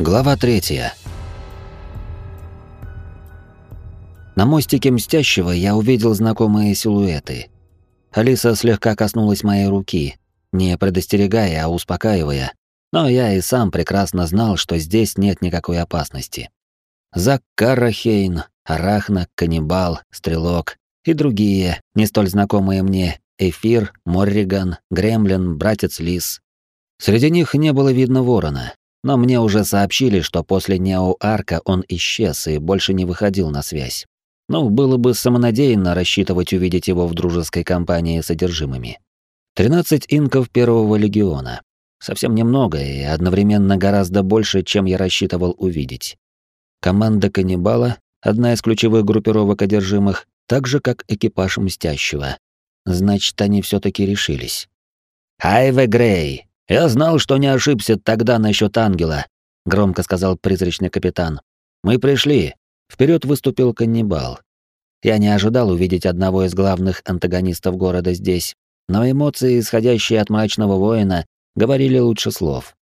Глава третья. На мостике Мстящего я увидел знакомые силуэты. Алиса слегка коснулась моей руки, не предостерегая, а успокаивая, но я и сам прекрасно знал, что здесь нет никакой опасности. Зак Каррахейн, Арахна, Каннибал, Стрелок и другие, не столь знакомые мне, Эфир, Морриган, Гремлин, Братец Лис. Среди них не было видно ворона, но мне уже сообщили, что после Нео-Арка он исчез и больше не выходил на связь. Ну, было бы самонадеянно рассчитывать увидеть его в дружеской компании с содержимыми. 13 инков первого легиона. Совсем немного и одновременно гораздо больше, чем я рассчитывал увидеть. Команда каннибала, одна из ключевых группировок одержимых, так же как экипаж Мстящего. Значит, они все таки решились. «Айве Грей, «Я знал, что не ошибся тогда насчет ангела», — громко сказал призрачный капитан. «Мы пришли». Вперед выступил каннибал. Я не ожидал увидеть одного из главных антагонистов города здесь, но эмоции, исходящие от мрачного воина, говорили лучше слов.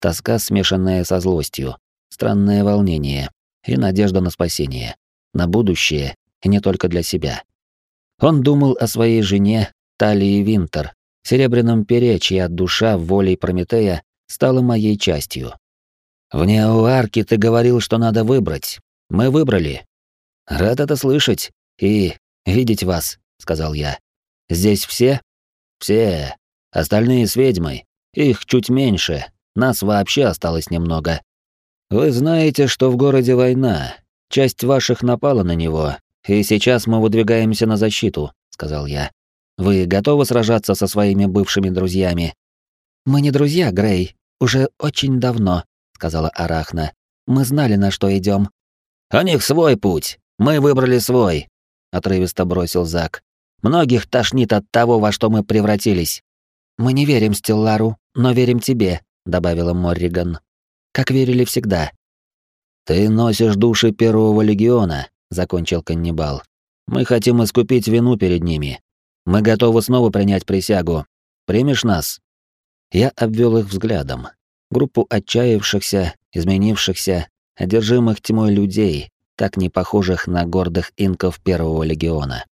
Тоска, смешанная со злостью, странное волнение и надежда на спасение, на будущее, и не только для себя. Он думал о своей жене, Талии Винтер, серебряном пере, чья душа волей Прометея стала моей частью. В Неоарке ты говорил, что надо выбрать. Мы выбрали. Рад это слышать и видеть вас, сказал я. Здесь все? Все. Остальные с ведьмой. Их чуть меньше. Нас вообще осталось немного. Вы знаете, что в городе война. Часть ваших напала на него, и сейчас мы выдвигаемся на защиту, сказал я. Вы готовы сражаться со своими бывшими друзьями? Мы не друзья, Грей, уже очень давно, сказала Арахна. Мы знали, на что идем. У них свой путь. Мы выбрали свой, отрывисто бросил Зак. Многих тошнит от того, во что мы превратились. Мы не верим Стеллару, но верим тебе, добавила Морриган. Как верили всегда. Ты носишь души первого легиона, закончил каннибал. Мы хотим искупить вину перед ними. Мы готовы снова принять присягу. Примешь нас?» Я обвел их взглядом. Группу отчаявшихся, изменившихся, одержимых тьмой людей, так не похожих на гордых инков Первого легиона.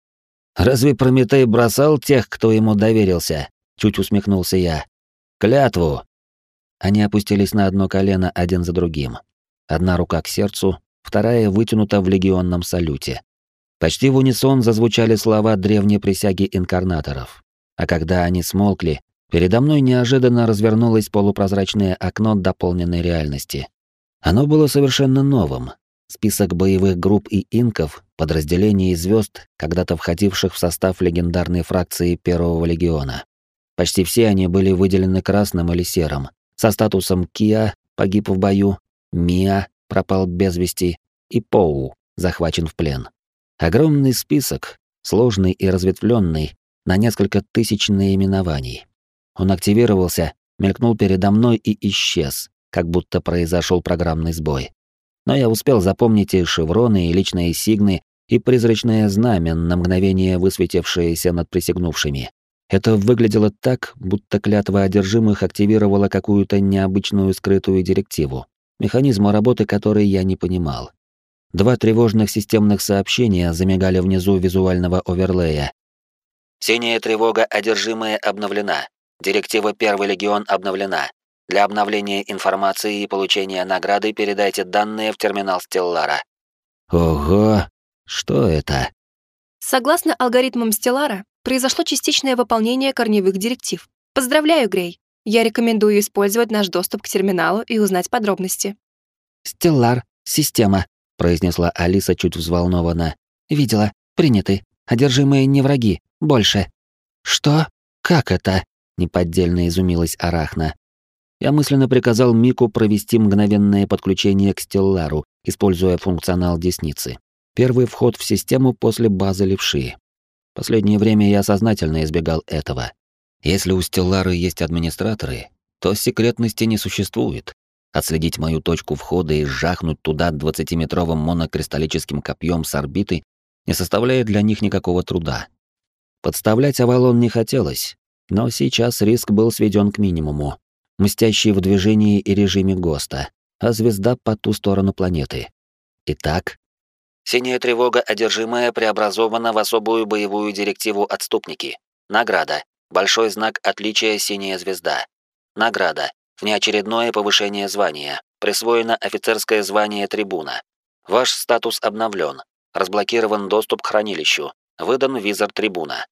«Разве Прометей бросал тех, кто ему доверился?» — чуть усмехнулся я. «Клятву!» Они опустились на одно колено один за другим. Одна рука к сердцу, вторая вытянута в легионном салюте. Почти в унисон зазвучали слова древней присяги инкарнаторов. А когда они смолкли, передо мной неожиданно развернулось полупрозрачное окно дополненной реальности. Оно было совершенно новым. Список боевых групп и инков, подразделений звезд, когда-то входивших в состав легендарной фракции Первого легиона. Почти все они были выделены красным или серым, со статусом Киа погиб в бою, Миа пропал без вести и Поу захвачен в плен. Огромный список, сложный и разветвленный, на несколько тысяч наименований. Он активировался, мелькнул передо мной и исчез, как будто произошел программный сбой. Но я успел запомнить и шевроны, и личные сигны, и призрачное знамя, на мгновение высветившееся над присягнувшими. Это выглядело так, будто клятва одержимых активировала какую-то необычную скрытую директиву, механизм работы которой я не понимал. Два тревожных системных сообщения замигали внизу визуального оверлея. «Синяя тревога одержимая обновлена. Директива Первый легион обновлена. Для обновления информации и получения награды передайте данные в терминал Стеллара». «Ого! Что это?» Согласно алгоритмам Стеллара, произошло частичное выполнение корневых директив. Поздравляю, Грей. Я рекомендую использовать наш доступ к терминалу и узнать подробности. Стеллар, система, произнесла Алиса чуть взволнованно. Видела, приняты. Одержимые не враги, больше. Что? Как это? неподдельно изумилась Арахна. Я мысленно приказал Мику провести мгновенное подключение к Стеллару, используя функционал десницы. Первый вход в систему после базы левши. Последнее время я сознательно избегал этого. Если у Стеллары есть администраторы, то секретности не существует. Отследить мою точку входа и сжахнуть туда двадцатиметровым монокристаллическим копьем с орбиты не составляет для них никакого труда. Подставлять Авалон не хотелось, но сейчас риск был сведен к минимуму, мстящий в движении и режиме ГОСТа. а звезда по ту сторону планеты. Итак, Синяя тревога одержимая преобразована в особую боевую директиву отступники. Награда. Большой знак отличия синяя звезда. Награда. Внеочередное повышение звания. Присвоено офицерское звание трибуна. Ваш статус обновлен. Разблокирован доступ к хранилищу. Выдан визор трибуна.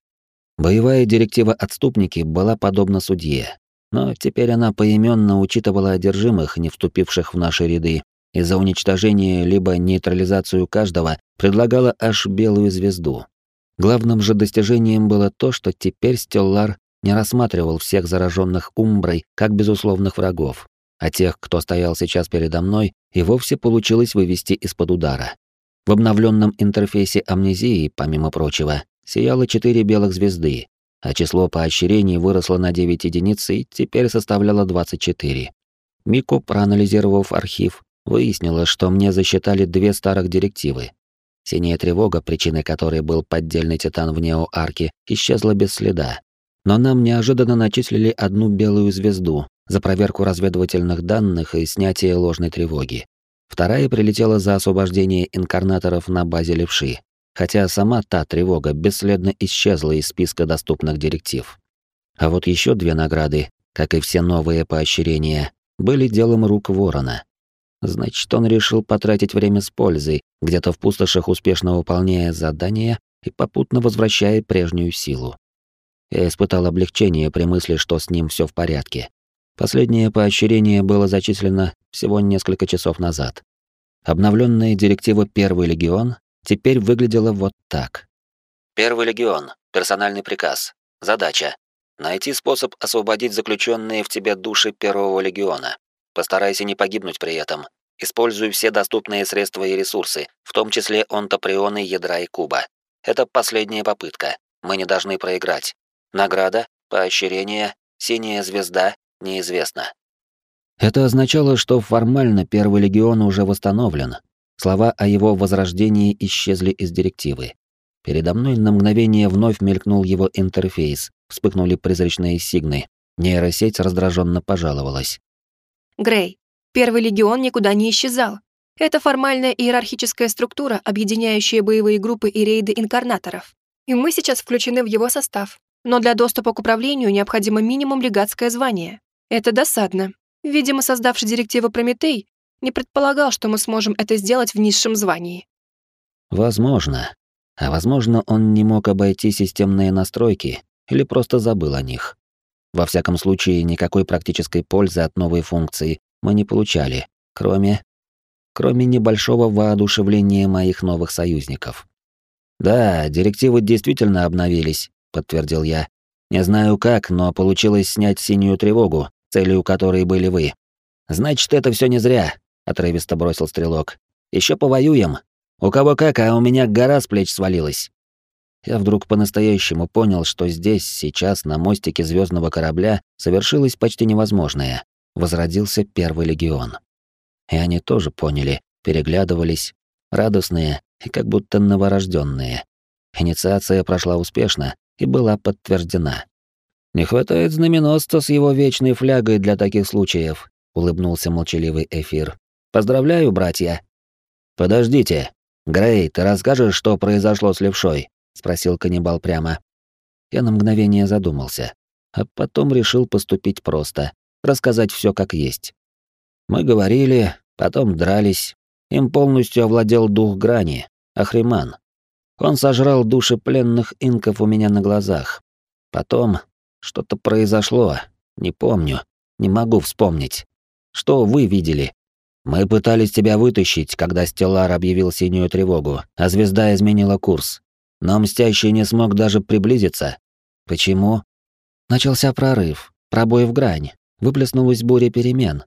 Боевая директива отступники была подобна судье, но теперь она поименно учитывала одержимых, не вступивших в наши ряды, и за уничтожение либо нейтрализацию каждого предлагала аж белую звезду. Главным же достижением было то, что теперь Стеллар не рассматривал всех зараженных Умброй как безусловных врагов, а тех, кто стоял сейчас передо мной, и вовсе получилось вывести из-под удара. В обновленном интерфейсе амнезии, помимо прочего, сияло четыре белых звезды, а число поощрений выросло на 9 единиц и теперь составляло 24. Мико, проанализировав архив, выяснила, что мне засчитали две старых директивы. Синяя тревога, причиной которой был поддельный титан в неоарке, исчезла без следа. Но нам неожиданно начислили одну белую звезду за проверку разведывательных данных и снятие ложной тревоги. Вторая прилетела за освобождение инкарнаторов на базе левши, хотя сама та тревога бесследно исчезла из списка доступных директив. А вот еще две награды, как и все новые поощрения, были делом рук Ворона. Значит, он решил потратить время с пользой, где-то в пустошах успешно выполняя задания и попутно возвращая прежнюю силу. Я испытал облегчение при мысли, что с ним все в порядке. Последнее поощрение было зачислено всего несколько часов назад. Обновленная директива «Первый легион» теперь выглядела вот так. Первый легион. Персональный приказ. Задача. Найти способ освободить заключенные в тебе души Первого легиона. Постарайся не погибнуть при этом. Используй все доступные средства и ресурсы, в том числе онтоприоны, ядра и куба. Это последняя попытка. Мы не должны проиграть. Награда, поощрение, синяя звезда, неизвестно. Это означало, что формально Первый легион уже восстановлен. Слова о его возрождении исчезли из директивы. Передо мной на мгновение вновь мелькнул его интерфейс, вспыхнули призрачные сигны. Нейросеть раздраженно пожаловалась. Грей, Первый легион никуда не исчезал. Это формальная иерархическая структура, объединяющая боевые группы и рейды инкарнаторов. И мы сейчас включены в его состав. Но для доступа к управлению необходимо минимум легатское звание. Это досадно. Видимо, создавший директиву Прометей не предполагал, что мы сможем это сделать в низшем звании. Возможно. А возможно, он не мог обойти системные настройки или просто забыл о них. Во всяком случае, никакой практической пользы от новой функции мы не получали, кроме... кроме небольшого воодушевления моих новых союзников. «Да, директивы действительно обновились», — подтвердил я. «Не знаю как, но получилось снять синюю тревогу, целью которой были вы. Значит, это все не зря», — отрывисто бросил стрелок. Еще повоюем. У кого как, а у меня гора с плеч свалилась». Я вдруг по-настоящему понял, что здесь, сейчас, на мостике звездного корабля, совершилось почти невозможное возродился первый легион. И они тоже поняли, переглядывались, радостные и как будто новорожденные. Инициация прошла успешно и была подтверждена. «Не хватает знаменосца с его вечной флягой для таких случаев», — улыбнулся молчаливый эфир. «Поздравляю, братья!» «Подождите. Грей, ты расскажешь, что произошло с левшой?» — спросил каннибал прямо. Я на мгновение задумался, а потом решил поступить просто рассказать все как есть. Мы говорили, потом дрались. Им полностью овладел дух грани, Ахриман. Он сожрал души пленных инков у меня на глазах. Потом что-то произошло, не помню, не могу вспомнить. Что вы видели? Мы пытались тебя вытащить, когда Стеллар объявил синюю тревогу, а звезда изменила курс. Но Мстящий не смог даже приблизиться. Почему? Начался прорыв, пробой в грань выплеснулась буря перемен.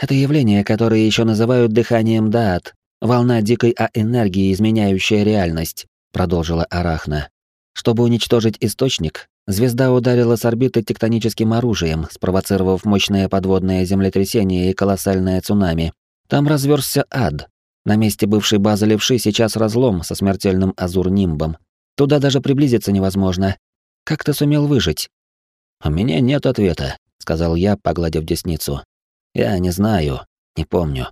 Это явление, которое еще называют дыханием Даат, волна дикой А-энергии, изменяющая реальность, продолжила Арахна. Чтобы уничтожить источник, звезда ударила с орбиты тектоническим оружием, спровоцировав мощное подводное землетрясение и колоссальное цунами. Там разверзся ад. На месте бывшей базы левши сейчас разлом со смертельным азур-нимбом. Туда даже приблизиться невозможно. Как ты сумел выжить? У меня нет ответа сказал я, погладив десницу. Я не знаю, не помню.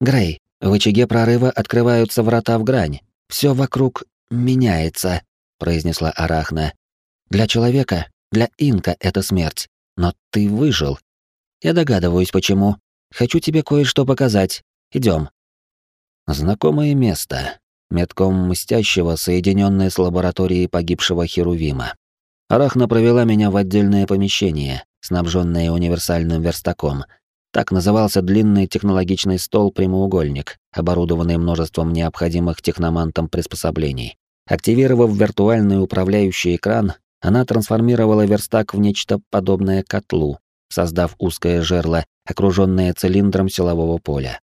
Грей, в очаге прорыва открываются врата в грань. Все вокруг меняется, произнесла Арахна. Для человека, для инка это смерть. Но ты выжил. Я догадываюсь, почему. Хочу тебе кое-что показать. Идем. Знакомое место. Метком мстящего, соединенное с лабораторией погибшего Херувима. Арахна провела меня в отдельное помещение, снабженное универсальным верстаком. Так назывался длинный технологичный стол-прямоугольник, оборудованный множеством необходимых техномантом приспособлений. Активировав виртуальный управляющий экран, она трансформировала верстак в нечто подобное котлу, создав узкое жерло, окруженное цилиндром силового поля.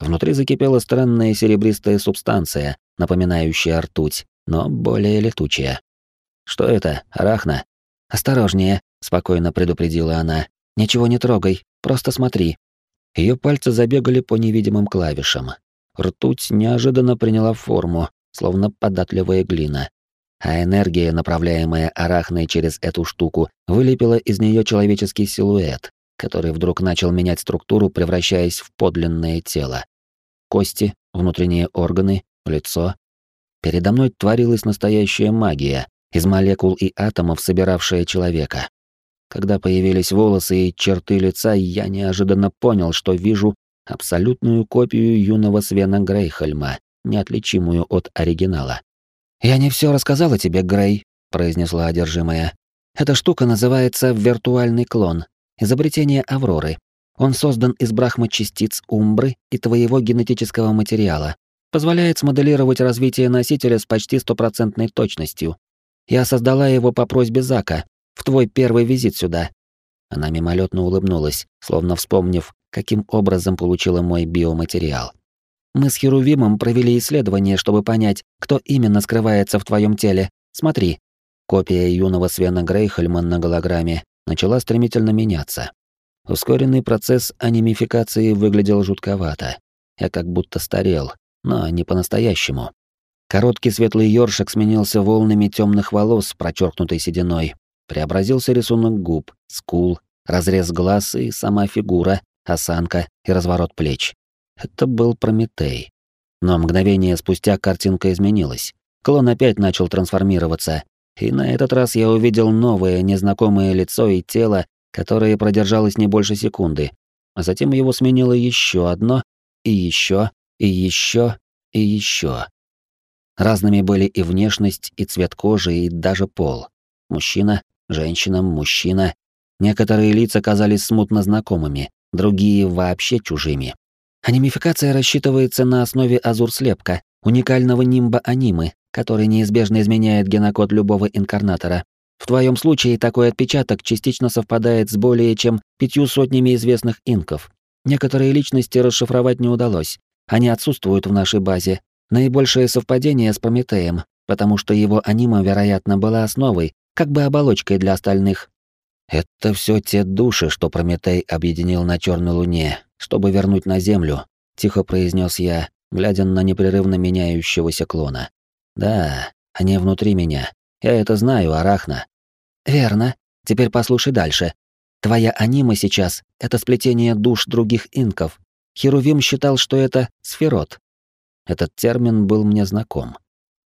Внутри закипела странная серебристая субстанция, напоминающая ртуть, но более летучая. «Что это, арахна?» «Осторожнее», — спокойно предупредила она. «Ничего не трогай, просто смотри». Ее пальцы забегали по невидимым клавишам. Ртуть неожиданно приняла форму, словно податливая глина. А энергия, направляемая арахной через эту штуку, вылепила из нее человеческий силуэт, который вдруг начал менять структуру, превращаясь в подлинное тело. Кости, внутренние органы, лицо. Передо мной творилась настоящая магия, из молекул и атомов собиравшая человека. Когда появились волосы и черты лица, я неожиданно понял, что вижу абсолютную копию юного Свена Грейхельма, неотличимую от оригинала. «Я не все рассказала тебе, Грей», — произнесла одержимая. «Эта штука называется виртуальный клон, изобретение Авроры. Он создан из брахма-частиц Умбры и твоего генетического материала. Позволяет смоделировать развитие носителя с почти стопроцентной точностью. Я создала его по просьбе Зака, в твой первый визит сюда». Она мимолетно улыбнулась, словно вспомнив, каким образом получила мой биоматериал. Мы с Херувимом провели исследование, чтобы понять, кто именно скрывается в твоем теле. Смотри. Копия юного Свена Грейхельман на голограмме начала стремительно меняться. Ускоренный процесс анимификации выглядел жутковато. Я как будто старел, но не по-настоящему. Короткий светлый ёршик сменился волнами темных волос, прочеркнутой сединой. Преобразился рисунок губ, скул, разрез глаз и сама фигура, осанка и разворот плеч. Это был Прометей. Но мгновение спустя картинка изменилась. Клон опять начал трансформироваться, и на этот раз я увидел новое, незнакомое лицо и тело, которое продержалось не больше секунды. А затем его сменило еще одно, и еще, и еще, и еще. Разными были и внешность, и цвет кожи, и даже пол. Мужчина, женщина, мужчина. Некоторые лица казались смутно знакомыми, другие вообще чужими. Анимификация рассчитывается на основе азур-слепка, уникального нимба анимы, который неизбежно изменяет генокод любого инкарнатора. В твоем случае такой отпечаток частично совпадает с более чем пятью сотнями известных инков. Некоторые личности расшифровать не удалось. Они отсутствуют в нашей базе. Наибольшее совпадение с Прометеем, потому что его анима, вероятно, была основой, как бы оболочкой для остальных. Это все те души, что Прометей объединил на Черной Луне, чтобы вернуть на Землю, тихо произнес я, глядя на непрерывно меняющегося клона. Да, они внутри меня. Я это знаю, Арахна. Верно. Теперь послушай дальше. Твоя анима сейчас — это сплетение душ других инков. Херувим считал, что это сферот. Этот термин был мне знаком.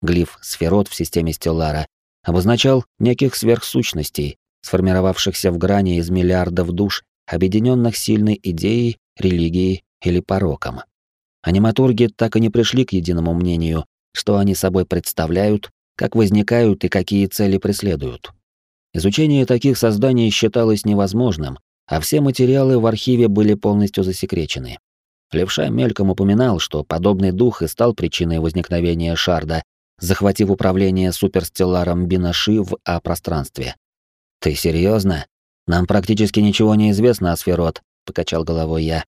Глиф «сферот» в системе Стеллара обозначал неких сверхсущностей, сформировавшихся в грани из миллиардов душ, объединенных сильной идеей религией или пороком. Аниматурги так и не пришли к единому мнению, что они собой представляют, как возникают и какие цели преследуют. Изучение таких созданий считалось невозможным, а все материалы в архиве были полностью засекречены. Левша мельком упоминал, что подобный дух и стал причиной возникновения Шарда, захватив управление суперстелларом Бинаши в А-пространстве. «Ты серьезно? Нам практически ничего не известно о Сферот», — покачал головой я.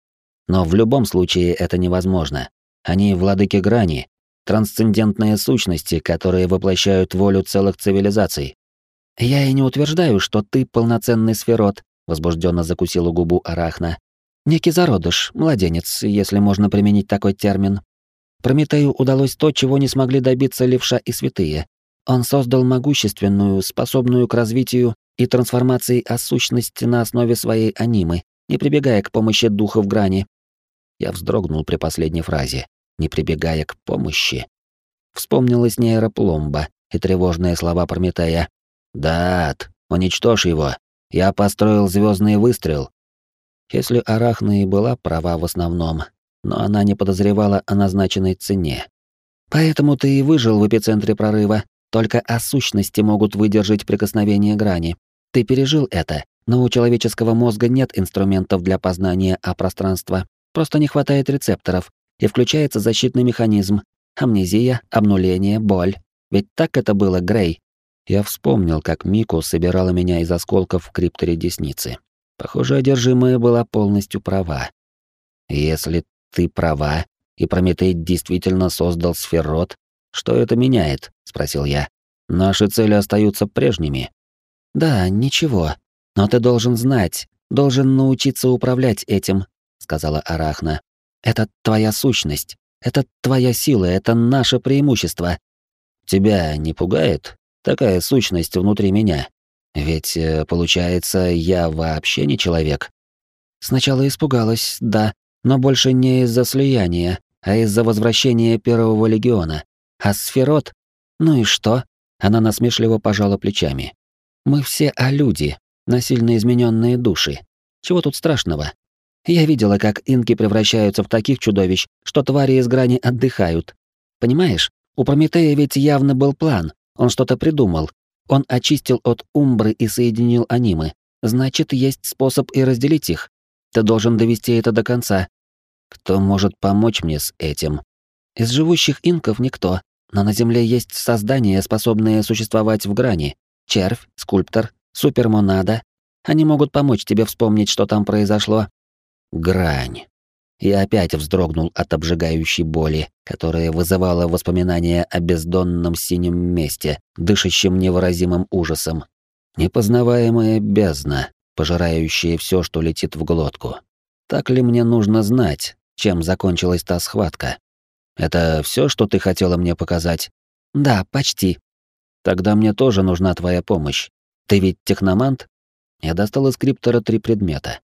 Но в любом случае это невозможно. Они владыки грани, трансцендентные сущности, которые воплощают волю целых цивилизаций. Я и не утверждаю, что ты полноценный сферот, возбужденно закусила губу Арахна. Некий зародыш, младенец, если можно применить такой термин. Прометею удалось то, чего не смогли добиться левша и святые. Он создал могущественную, способную к развитию и трансформации осущности на основе своей анимы, не прибегая к помощи духов грани, Я вздрогнул при последней фразе, не прибегая к помощи. Вспомнилась нейропломба и тревожные слова Прометея. «Дат, уничтожь его. Я построил звездный выстрел». Если Арахна и была права в основном, но она не подозревала о назначенной цене. Поэтому ты и выжил в эпицентре прорыва. Только о сущности могут выдержать прикосновение грани. Ты пережил это, но у человеческого мозга нет инструментов для познания о пространстве. Просто не хватает рецепторов, и включается защитный механизм. Амнезия, обнуление, боль. Ведь так это было, Грей. Я вспомнил, как Мику собирала меня из осколков в крипторе десницы. Похоже, одержимая была полностью права. Если ты права, и Прометей действительно создал сферот, что это меняет? спросил я. Наши цели остаются прежними. Да, ничего. Но ты должен знать, должен научиться управлять этим, сказала Арахна. Это твоя сущность, это твоя сила, это наше преимущество. Тебя не пугает такая сущность внутри меня? Ведь, э, получается, я вообще не человек. Сначала испугалась, да, но больше не из-за слияния, а из-за возвращения Первого Легиона. А Сферот? Ну и что? Она насмешливо пожала плечами. Мы все а люди, насильно измененные души. Чего тут страшного? Я видела, как инки превращаются в таких чудовищ, что твари из грани отдыхают. Понимаешь, у Прометея ведь явно был план, он что-то придумал. Он очистил от Умбры и соединил анимы. Значит, есть способ и разделить их. Ты должен довести это до конца. Кто может помочь мне с этим? Из живущих инков никто, но на Земле есть создания, способные существовать в грани. Червь, скульптор, супермонада. Они могут помочь тебе вспомнить, что там произошло. Грань. Я опять вздрогнул от обжигающей боли, которая вызывала воспоминания о бездонном синем месте, дышащем невыразимым ужасом. Непознаваемая бездна, пожирающая все, что летит в глотку. Так ли мне нужно знать, чем закончилась та схватка? Это все, что ты хотела мне показать? Да, почти. Тогда мне тоже нужна твоя помощь. Ты ведь техномант? Я достал из криптора три предмета.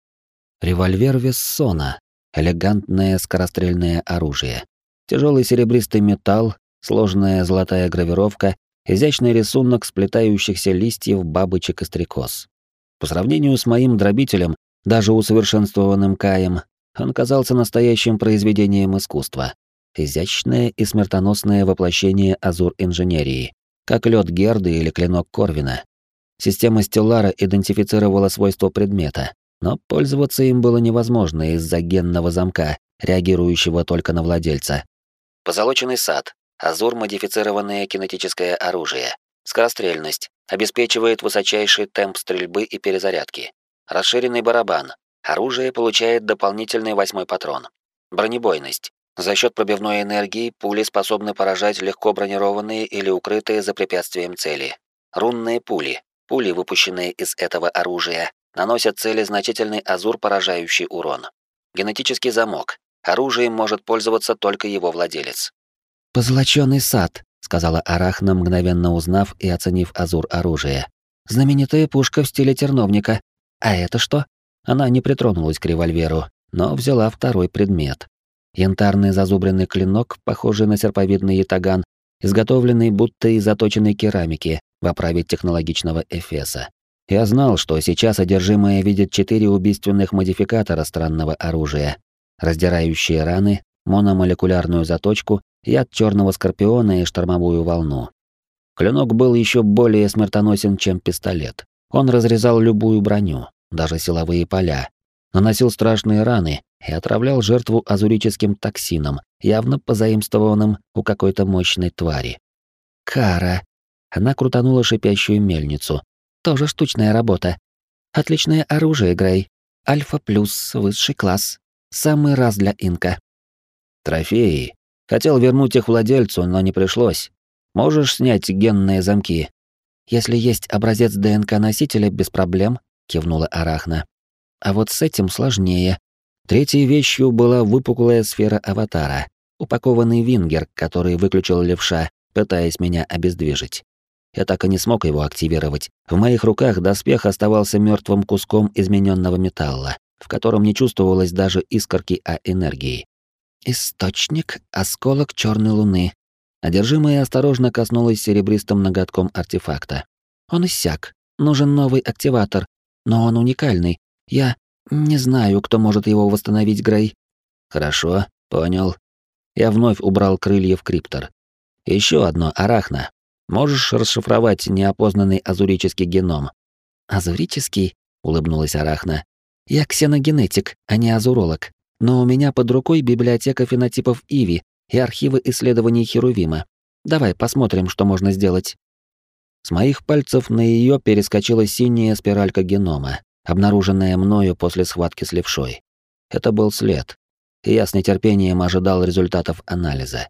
Револьвер Вессона, элегантное скорострельное оружие. Тяжелый серебристый металл, сложная золотая гравировка, изящный рисунок сплетающихся листьев, бабочек и стрекоз. По сравнению с моим дробителем, даже усовершенствованным Каем, он казался настоящим произведением искусства. Изящное и смертоносное воплощение азур-инженерии, как лед Герды или клинок Корвина. Система Стеллара идентифицировала свойства предмета, но пользоваться им было невозможно из-за генного замка, реагирующего только на владельца. Позолоченный сад. Азур-модифицированное кинетическое оружие. Скорострельность. Обеспечивает высочайший темп стрельбы и перезарядки. Расширенный барабан. Оружие получает дополнительный восьмой патрон. Бронебойность. За счет пробивной энергии пули способны поражать легко бронированные или укрытые за препятствием цели. Рунные пули. Пули, выпущенные из этого оружия, наносят цели значительный азур, поражающий урон. Генетический замок. Оружием может пользоваться только его владелец. «Позолоченный сад», — сказала Арахна, мгновенно узнав и оценив азур оружия. «Знаменитая пушка в стиле терновника. А это что?» Она не притронулась к револьверу, но взяла второй предмет. Янтарный зазубренный клинок, похожий на серповидный ятаган, изготовленный будто из заточенной керамики в оправе технологичного эфеса. Я знал, что сейчас одержимая видит четыре убийственных модификатора странного оружия, раздирающие раны, мономолекулярную заточку, яд черного скорпиона и штормовую волну. Клинок был еще более смертоносен, чем пистолет. Он разрезал любую броню, даже силовые поля, наносил страшные раны и отравлял жертву азурическим токсином, явно позаимствованным у какой-то мощной твари. Кара. Она крутанула шипящую мельницу, тоже штучная работа. Отличное оружие, Грей. Альфа плюс, высший класс. Самый раз для инка. Трофеи. Хотел вернуть их владельцу, но не пришлось. Можешь снять генные замки? Если есть образец ДНК носителя, без проблем, кивнула Арахна. А вот с этим сложнее. Третьей вещью была выпуклая сфера аватара, упакованный вингер, который выключил левша, пытаясь меня обездвижить. Я так и не смог его активировать. В моих руках доспех оставался мертвым куском измененного металла, в котором не чувствовалось даже искорки А энергии. Источник — осколок черной луны. Одержимая осторожно коснулась серебристым ноготком артефакта. Он иссяк. Нужен новый активатор, но он уникальный. Я не знаю, кто может его восстановить, Грей. Хорошо, понял. Я вновь убрал крылья в криптор. Еще одно арахна. Можешь расшифровать неопознанный азурический геном? Азурический? улыбнулась Арахна. Я ксеногенетик, а не азуролог. Но у меня под рукой библиотека фенотипов Иви и архивы исследований Херувима. Давай посмотрим, что можно сделать. С моих пальцев на ее перескочила синяя спиралька генома, обнаруженная мною после схватки с левшой. Это был след, и я с нетерпением ожидал результатов анализа.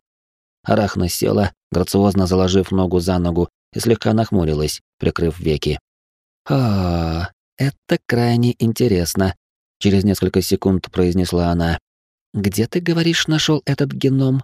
Арахна села, грациозно заложив ногу за ногу, и слегка нахмурилась, прикрыв веки. «А, это крайне интересно», — через несколько секунд произнесла она. «Где ты, говоришь, нашел этот геном?»